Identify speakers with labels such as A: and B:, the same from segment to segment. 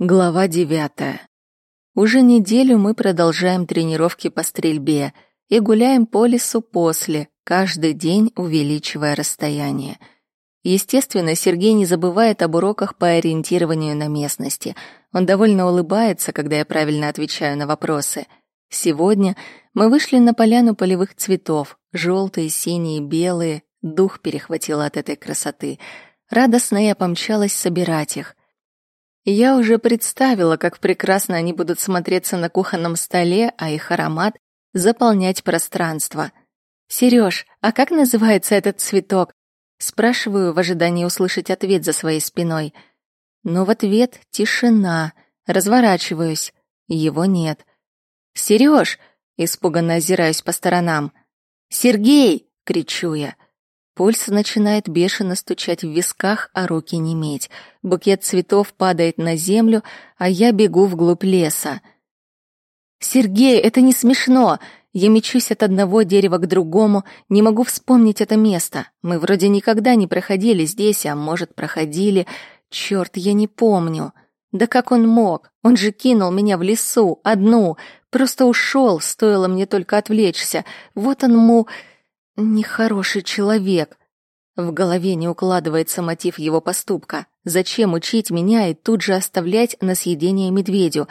A: Глава девятая. Уже неделю мы продолжаем тренировки по стрельбе и гуляем по лесу после, каждый день увеличивая расстояние. Естественно, Сергей не забывает об уроках по ориентированию на местности. Он довольно улыбается, когда я правильно отвечаю на вопросы. Сегодня мы вышли на поляну полевых цветов, желтые, синие, белые. Дух перехватил от этой красоты. Радостно я помчалась собирать их. Я уже представила, как прекрасно они будут смотреться на кухонном столе, а их аромат заполнять пространство. Сереж, а как называется этот цветок? Спрашиваю в ожидании услышать ответ за своей спиной. Но в ответ тишина. Разворачиваюсь. Его нет. Сереж! Испуганно озираюсь по сторонам. «Сергей!» — кричу я. Пульс начинает бешено стучать в висках, а руки неметь. Букет цветов падает на землю, а я бегу вглубь леса. «Сергей, это не смешно!» Я мечусь от одного дерева к другому, не могу вспомнить это место. Мы вроде никогда не проходили здесь, а может, проходили. Черт, я не помню. Да как он мог? Он же кинул меня в лесу, одну. Просто ушел, стоило мне только отвлечься. Вот он му... Нехороший человек. В голове не укладывается мотив его поступка. Зачем учить меня и тут же оставлять на съедение медведю?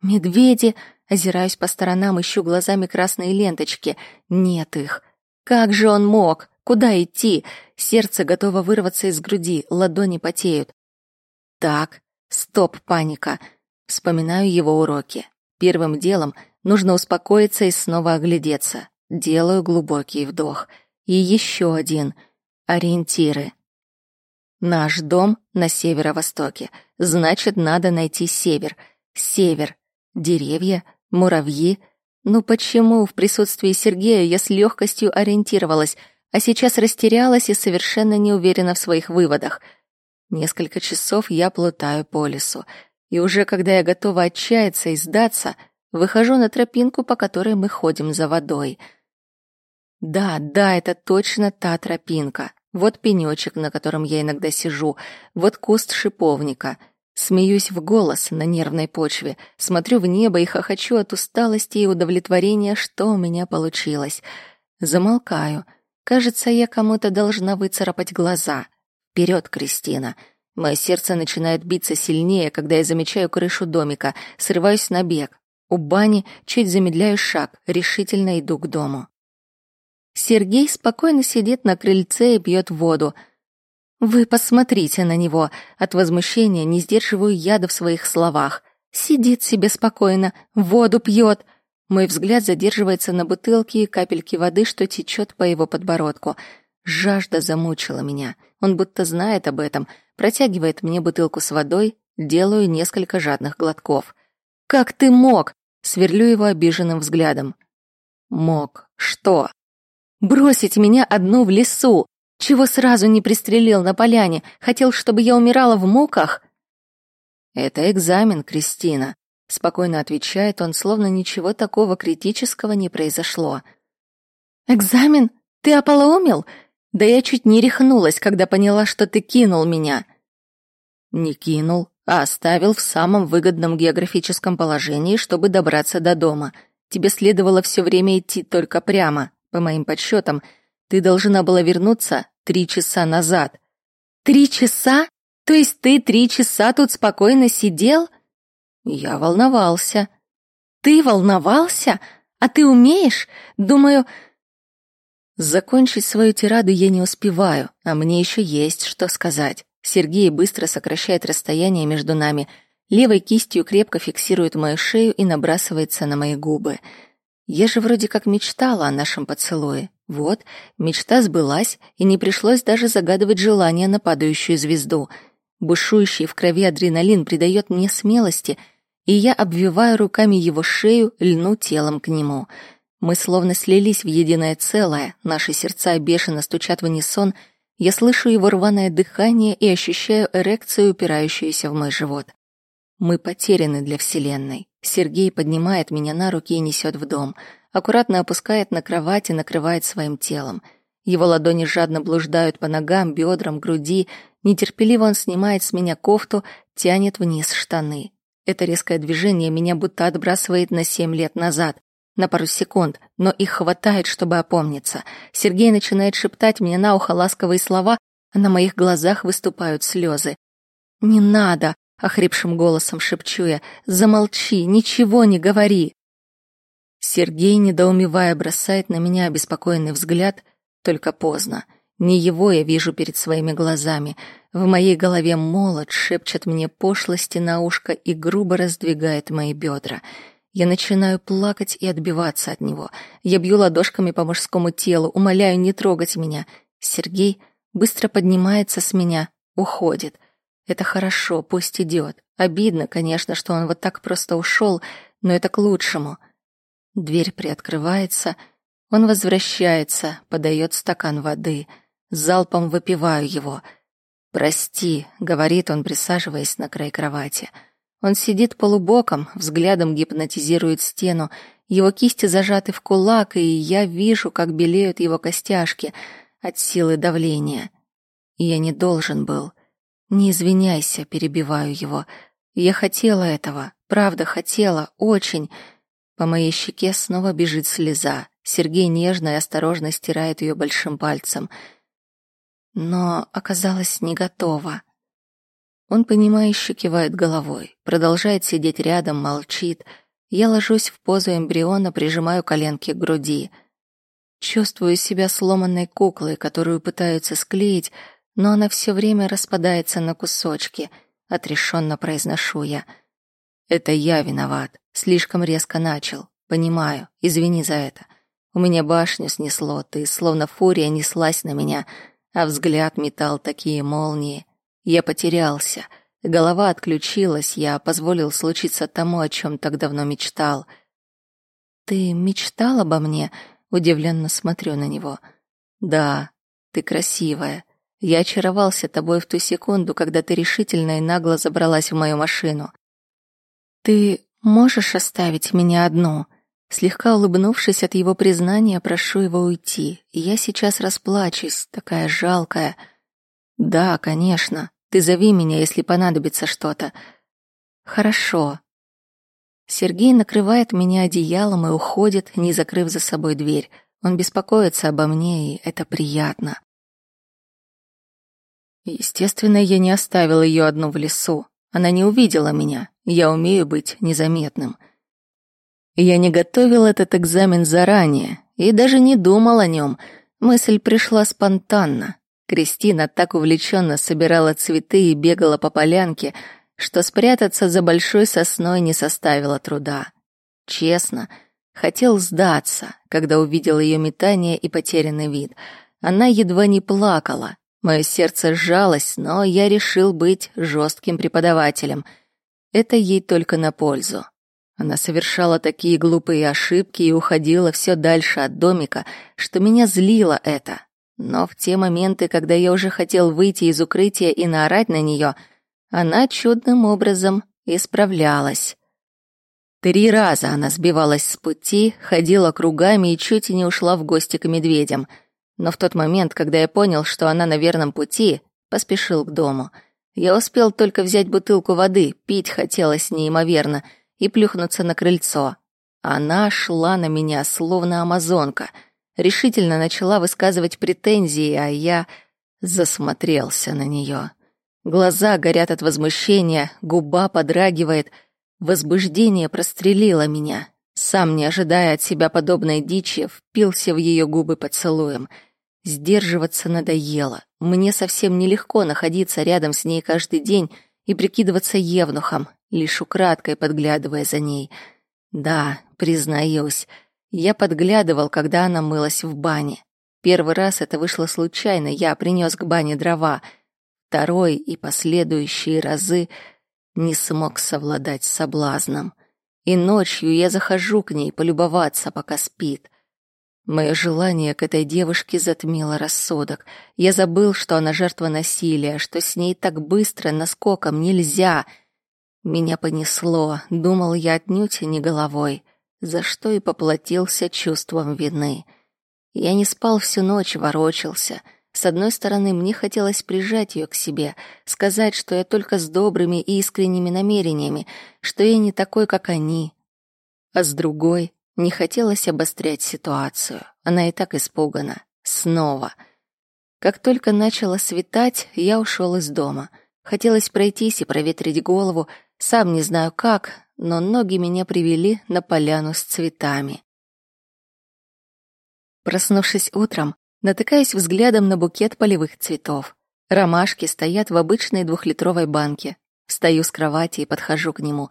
A: Медведи... Озираюсь по сторонам, ищу глазами красные ленточки. Нет их. Как же он мог? Куда идти? Сердце готово вырваться из груди, ладони потеют. Так, стоп, паника. Вспоминаю его уроки. Первым делом нужно успокоиться и снова оглядеться. Делаю глубокий вдох. И еще один. Ориентиры. Наш дом на северо-востоке. Значит, надо найти север. Север. Деревья, муравьи. Ну почему в присутствии Сергея я с легкостью ориентировалась, а сейчас растерялась и совершенно не уверена в своих выводах? Несколько часов я плутаю по лесу. И уже когда я готова отчаяться и сдаться, выхожу на тропинку, по которой мы ходим за водой — да, да, это точно та тропинка. Вот пенечек, на котором я иногда сижу, вот куст шиповника. Смеюсь в голос на нервной почве, смотрю в небо и хохочу от усталости и удовлетворения, что у меня получилось. Замолкаю. Кажется, я кому-то должна выцарапать глаза. Вперед, Кристина. Мое сердце начинает биться сильнее, когда я замечаю крышу домика, срываюсь на бег. У бани чуть замедляю шаг, решительно иду к дому. Сергей спокойно сидит на крыльце и пьет воду. Вы посмотрите на него. От возмущения не сдерживаю яда в своих словах. Сидит себе спокойно, воду пьет. Мой взгляд задерживается на бутылке и капельке воды, что течет по его подбородку. Жажда замучила меня. Он будто знает об этом, протягивает мне бутылку с водой, делаю несколько жадных глотков. «Как ты мог?» — сверлю его обиженным взглядом. «Мог. Что?» Бросить меня одну в лесу. Чего сразу не пристрелил на поляне? Хотел, чтобы я умирала в муках? Это экзамен, Кристина. Спокойно отвечает он, словно ничего такого критического не произошло. Экзамен? Ты ополоумел? Да я чуть не рехнулась, когда поняла, что ты кинул меня. Не кинул, а оставил в самом выгодном географическом положении, чтобы добраться до дома. Тебе следовало все время идти только прямо. По моим подсчетам, ты должна была вернуться три часа назад. Три часа? То есть ты три часа тут спокойно сидел? Я волновался. Ты волновался? А ты умеешь? Думаю... Закончить свою тираду я не успеваю, а мне еще есть что сказать. Сергей быстро сокращает расстояние между нами, левой кистью крепко фиксирует мою шею и набрасывается на мои губы. Я же вроде как мечтала о нашем поцелуе. Вот, мечта сбылась, и не пришлось даже загадывать желание на падающую звезду. Бушующий в крови адреналин придает мне смелости, и я обвиваю руками его шею, льну телом к нему. Мы словно слились в единое целое, наши сердца бешено стучат в унисон, я слышу его рваное дыхание и ощущаю эрекцию, упирающуюся в мой живот. Мы потеряны для Вселенной. Сергей поднимает меня на руки и несет в дом. Аккуратно опускает на кровать и накрывает своим телом. Его ладони жадно блуждают по ногам, бедрам, груди. Нетерпеливо он снимает с меня кофту, тянет вниз штаны. Это резкое движение меня будто отбрасывает на семь лет назад, на пару секунд, но их хватает, чтобы опомниться. Сергей начинает шептать мне на ухо ласковые слова, а на моих глазах выступают слезы. «Не надо!» — охрипшим голосом шепчу я. «Замолчи, ничего не говори!» Сергей, недоумевая, бросает на меня обеспокоенный взгляд, только поздно. Не его я вижу перед своими глазами. В моей голове молот шепчет мне пошлости на ушко и грубо раздвигает мои бедра. Я начинаю плакать и отбиваться от него. Я бью ладошками по мужскому телу, умоляю не трогать меня. Сергей быстро поднимается с меня, уходит. Это хорошо, пусть идет. Обидно, конечно, что он вот так просто ушел, но это к лучшему. Дверь приоткрывается, он возвращается, подает стакан воды. Залпом выпиваю его. «Прости», — говорит он, присаживаясь на край кровати. Он сидит полубоком, взглядом гипнотизирует стену. Его кисти зажаты в кулак, и я вижу, как белеют его костяшки от силы давления. Я не должен был. Не извиняйся, перебиваю его. Я хотела этого, правда хотела, очень. По моей щеке снова бежит слеза. Сергей нежно и осторожно стирает ее большим пальцем. Но оказалась не готова. Он, понимающе кивает головой, продолжает сидеть рядом, молчит. Я ложусь в позу эмбриона, прижимаю коленки к груди. Чувствую себя сломанной куклой, которую пытаются склеить, но она все время распадается на кусочки. Отрешенно произношу я. Это я виноват. Слишком резко начал. Понимаю. Извини за это. У меня башню снесло, ты словно фурия неслась на меня, а взгляд метал такие молнии. Я потерялся. Голова отключилась, я позволил случиться тому, о чем так давно мечтал. Ты мечтал обо мне? Удивленно смотрю на него. Да, ты красивая. Я очаровался тобой в ту секунду, когда ты решительно и нагло забралась в мою машину. Ты можешь оставить меня одну? Слегка улыбнувшись от его признания, прошу его уйти. Я сейчас расплачусь, такая жалкая. Да, конечно. Ты зови меня, если понадобится что-то. Хорошо. Сергей накрывает меня одеялом и уходит, не закрыв за собой дверь. Он беспокоится обо мне, и это приятно. Естественно, я не оставил ее одну в лесу. Она не увидела меня. Я умею быть незаметным. Я не готовил этот экзамен заранее и даже не думал о нем. Мысль пришла спонтанно. Кристина так увлеченно собирала цветы и бегала по полянке, что спрятаться за большой сосной не составило труда. Честно, хотел сдаться, когда увидел ее метание и потерянный вид. Она едва не плакала, Мое сердце сжалось, но я решил быть жестким преподавателем. Это ей только на пользу. Она совершала такие глупые ошибки и уходила все дальше от домика, что меня злило это. Но в те моменты, когда я уже хотел выйти из укрытия и наорать на нее, она чудным образом исправлялась. Три раза она сбивалась с пути, ходила кругами и чуть не ушла в гости к медведям — но в тот момент, когда я понял, что она на верном пути, поспешил к дому. Я успел только взять бутылку воды, пить хотелось неимоверно, и плюхнуться на крыльцо. Она шла на меня, словно амазонка, решительно начала высказывать претензии, а я засмотрелся на нее. Глаза горят от возмущения, губа подрагивает, возбуждение прострелило меня. Сам, не ожидая от себя подобной дичи, впился в ее губы поцелуем — Сдерживаться надоело. Мне совсем нелегко находиться рядом с ней каждый день и прикидываться евнухом, лишь украдкой подглядывая за ней. Да, признаюсь, я подглядывал, когда она мылась в бане. Первый раз это вышло случайно, я принес к бане дрова. Второй и последующие разы не смог совладать с соблазном. И ночью я захожу к ней полюбоваться, пока спит — Мое желание к этой девушке затмило рассудок. Я забыл, что она жертва насилия, что с ней так быстро, наскоком нельзя. Меня понесло, думал я отнюдь не головой, за что и поплатился чувством вины. Я не спал всю ночь, ворочался. С одной стороны, мне хотелось прижать ее к себе, сказать, что я только с добрыми и искренними намерениями, что я не такой, как они. А с другой, не хотелось обострять ситуацию. Она и так испугана. Снова. Как только начало светать, я ушел из дома. Хотелось пройтись и проветрить голову, сам не знаю как, но ноги меня привели на поляну с цветами. Проснувшись утром, натыкаюсь взглядом на букет полевых цветов. Ромашки стоят в обычной двухлитровой банке. Встаю с кровати и подхожу к нему.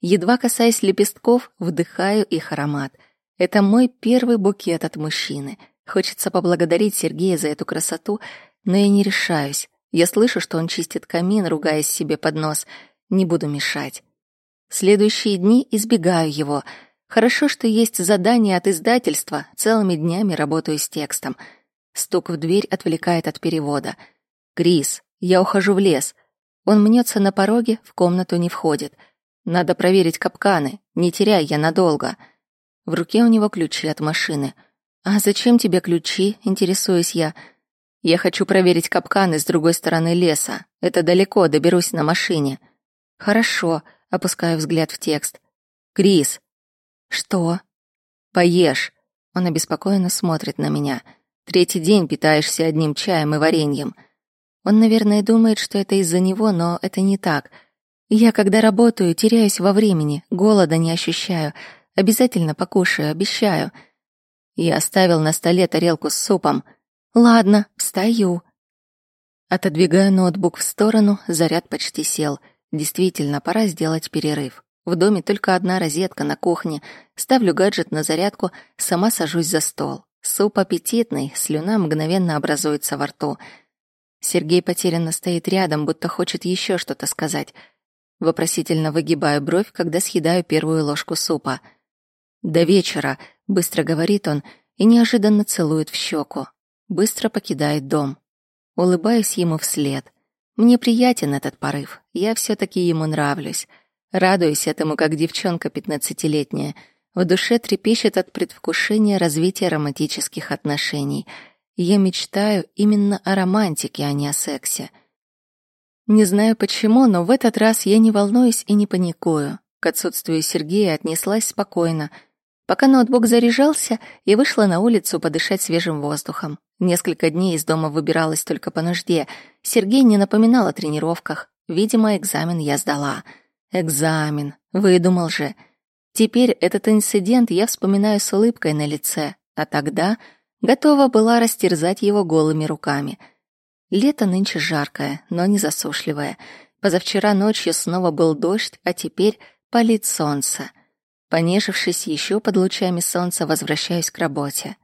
A: Едва касаясь лепестков, вдыхаю их аромат. Это мой первый букет от мужчины. Хочется поблагодарить Сергея за эту красоту, но я не решаюсь. Я слышу, что он чистит камин, ругаясь себе под нос. Не буду мешать. Следующие дни избегаю его — Хорошо, что есть задание от издательства, целыми днями работаю с текстом. Стук в дверь отвлекает от перевода. «Крис, я ухожу в лес». Он мнется на пороге, в комнату не входит. Надо проверить капканы, не теряй я надолго. В руке у него ключи от машины. «А зачем тебе ключи?» — интересуюсь я. «Я хочу проверить капканы с другой стороны леса. Это далеко, доберусь на машине». «Хорошо», — опускаю взгляд в текст. «Крис, «Что?» «Поешь». Он обеспокоенно смотрит на меня. «Третий день питаешься одним чаем и вареньем». Он, наверное, думает, что это из-за него, но это не так. Я, когда работаю, теряюсь во времени, голода не ощущаю. Обязательно покушаю, обещаю. Я оставил на столе тарелку с супом. Ладно, встаю. Отодвигаю ноутбук в сторону, заряд почти сел. Действительно, пора сделать перерыв. В доме только одна розетка на кухне. Ставлю гаджет на зарядку, сама сажусь за стол. Суп аппетитный, слюна мгновенно образуется во рту. Сергей потерянно стоит рядом, будто хочет еще что-то сказать. Вопросительно выгибаю бровь, когда съедаю первую ложку супа. «До вечера», — быстро говорит он и неожиданно целует в щеку. Быстро покидает дом. Улыбаюсь ему вслед. Мне приятен этот порыв. Я все таки ему нравлюсь. Радуюсь этому, как девчонка пятнадцатилетняя. В душе трепещет от предвкушения развития романтических отношений. Я мечтаю именно о романтике, а не о сексе. Не знаю почему, но в этот раз я не волнуюсь и не паникую. К отсутствию Сергея отнеслась спокойно. Пока ноутбук заряжался, я вышла на улицу подышать свежим воздухом. Несколько дней из дома выбиралась только по нужде. Сергей не напоминал о тренировках. Видимо, экзамен я сдала — Экзамен. Выдумал же. Теперь этот инцидент я вспоминаю с улыбкой на лице, а тогда готова была растерзать его голыми руками. Лето нынче жаркое, но не засушливое. Позавчера ночью снова был дождь, а теперь палит солнце. Понежившись еще под лучами солнца, возвращаюсь к работе.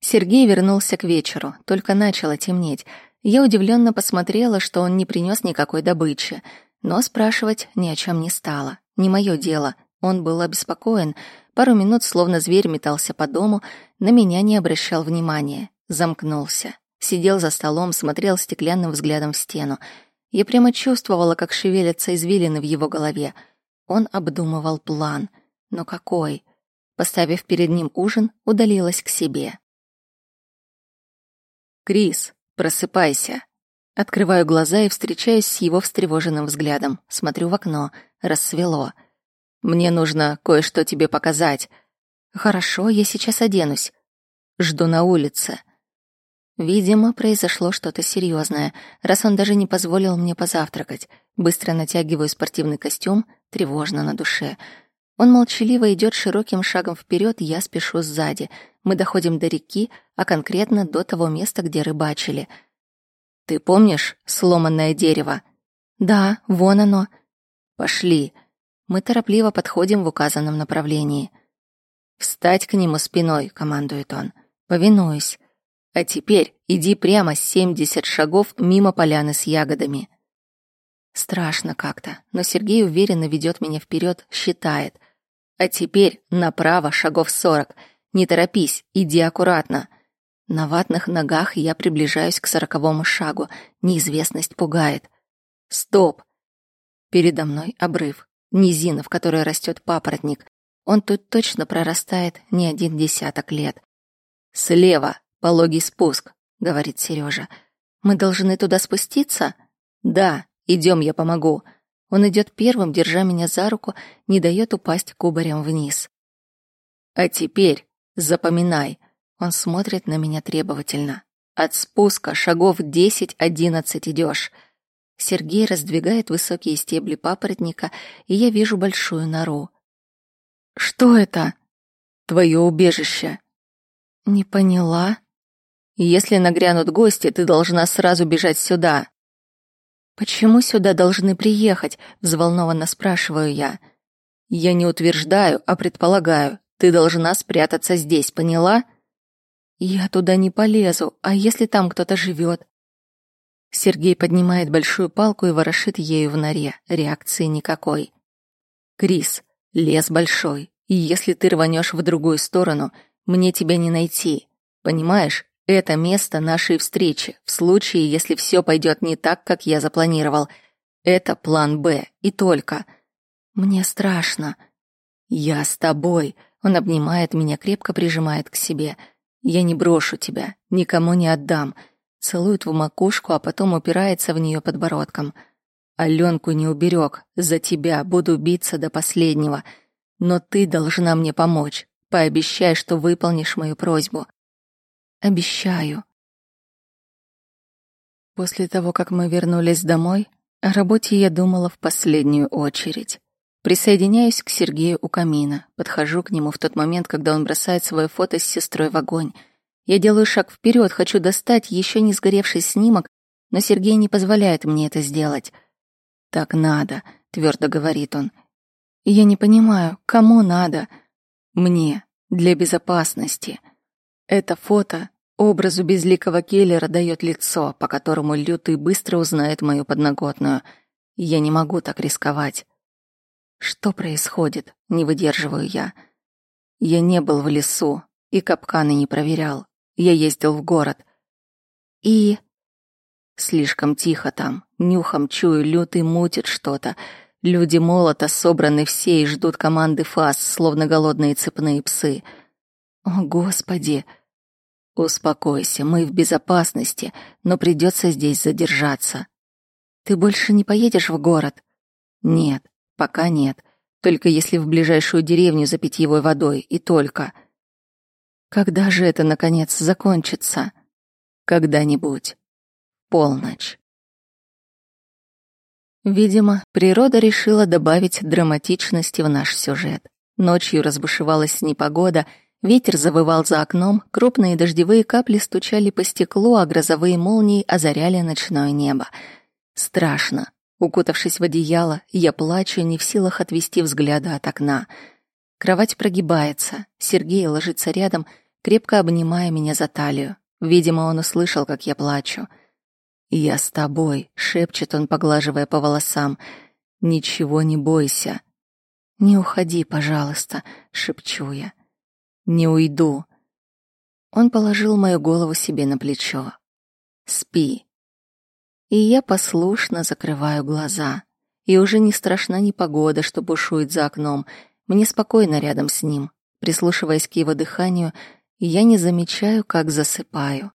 A: Сергей вернулся к вечеру, только начало темнеть. Я удивленно посмотрела, что он не принес никакой добычи — но спрашивать ни о чем не стало. Не мое дело. Он был обеспокоен. Пару минут, словно зверь, метался по дому, на меня не обращал внимания. Замкнулся. Сидел за столом, смотрел стеклянным взглядом в стену. Я прямо чувствовала, как шевелятся извилины в его голове. Он обдумывал план. Но какой? Поставив перед ним ужин, удалилась к себе. «Крис, просыпайся!» Открываю глаза и встречаюсь с его встревоженным взглядом. Смотрю в окно. Рассвело. «Мне нужно кое-что тебе показать». «Хорошо, я сейчас оденусь». «Жду на улице». Видимо, произошло что-то серьезное, раз он даже не позволил мне позавтракать. Быстро натягиваю спортивный костюм, тревожно на душе. Он молчаливо идет широким шагом вперед, я спешу сзади. Мы доходим до реки, а конкретно до того места, где рыбачили — ты помнишь сломанное дерево? Да, вон оно. Пошли. Мы торопливо подходим в указанном направлении. Встать к нему спиной, командует он. Повинуюсь. А теперь иди прямо семьдесят шагов мимо поляны с ягодами. Страшно как-то, но Сергей уверенно ведет меня вперед, считает. А теперь направо шагов сорок. Не торопись, иди аккуратно. На ватных ногах я приближаюсь к сороковому шагу. Неизвестность пугает. Стоп! Передо мной обрыв. Низина, в которой растет папоротник. Он тут точно прорастает не один десяток лет. Слева пологий спуск. говорит Сережа. Мы должны туда спуститься? Да, идем, я помогу. Он идет первым, держа меня за руку, не дает упасть кубарем вниз. А теперь запоминай. Он смотрит на меня требовательно. От спуска шагов десять-одиннадцать идешь. Сергей раздвигает высокие стебли папоротника, и я вижу большую нору. Что это? Твое убежище. Не поняла. Если нагрянут гости, ты должна сразу бежать сюда. Почему сюда должны приехать? взволнованно спрашиваю я. Я не утверждаю, а предполагаю. Ты должна спрятаться здесь, поняла? Я туда не полезу, а если там кто-то живет? Сергей поднимает большую палку и ворошит ею в норе. Реакции никакой. Крис, лес большой, и если ты рванешь в другую сторону, мне тебя не найти. Понимаешь? Это место нашей встречи, в случае, если все пойдет не так, как я запланировал. Это план «Б» и только. Мне страшно. Я с тобой. Он обнимает меня, крепко прижимает к себе. Я не брошу тебя, никому не отдам. Целует в макушку, а потом упирается в нее подбородком. Аленку не уберег. За тебя буду биться до последнего. Но ты должна мне помочь. Пообещай, что выполнишь мою просьбу. Обещаю. После того, как мы вернулись домой, о работе я думала в последнюю очередь. Присоединяюсь к Сергею у камина, подхожу к нему в тот момент, когда он бросает свое фото с сестрой в огонь. Я делаю шаг вперед, хочу достать еще не сгоревший снимок, но Сергей не позволяет мне это сделать. «Так надо», — твердо говорит он. «Я не понимаю, кому надо?» «Мне, для безопасности». Это фото образу безликого Келлера дает лицо, по которому Лютый быстро узнает мою подноготную. Я не могу так рисковать. Что происходит? Не выдерживаю я. Я не был в лесу и капканы не проверял. Я ездил в город. И... Слишком тихо там. Нюхом чую, лютый мутит что-то. Люди молота собраны все и ждут команды ФАС, словно голодные цепные псы. О, Господи! Успокойся, мы в безопасности, но придется здесь задержаться. Ты больше не поедешь в город? Нет, пока нет. Только если в ближайшую деревню за питьевой водой, и только. Когда же это, наконец, закончится? Когда-нибудь. Полночь. Видимо, природа решила добавить драматичности в наш сюжет. Ночью разбушевалась непогода — Ветер завывал за окном, крупные дождевые капли стучали по стеклу, а грозовые молнии озаряли ночное небо. Страшно. Укутавшись в одеяло, я плачу, не в силах отвести взгляда от окна. Кровать прогибается. Сергей ложится рядом, крепко обнимая меня за талию. Видимо, он услышал, как я плачу. «Я с тобой», — шепчет он, поглаживая по волосам. «Ничего не бойся». «Не уходи, пожалуйста», — шепчу я. Не уйду. Он положил мою голову себе на плечо. Спи. И я послушно закрываю глаза. И уже не страшна ни погода, что бушует за окном. Мне спокойно рядом с ним. Прислушиваясь к его дыханию, я не замечаю, как засыпаю.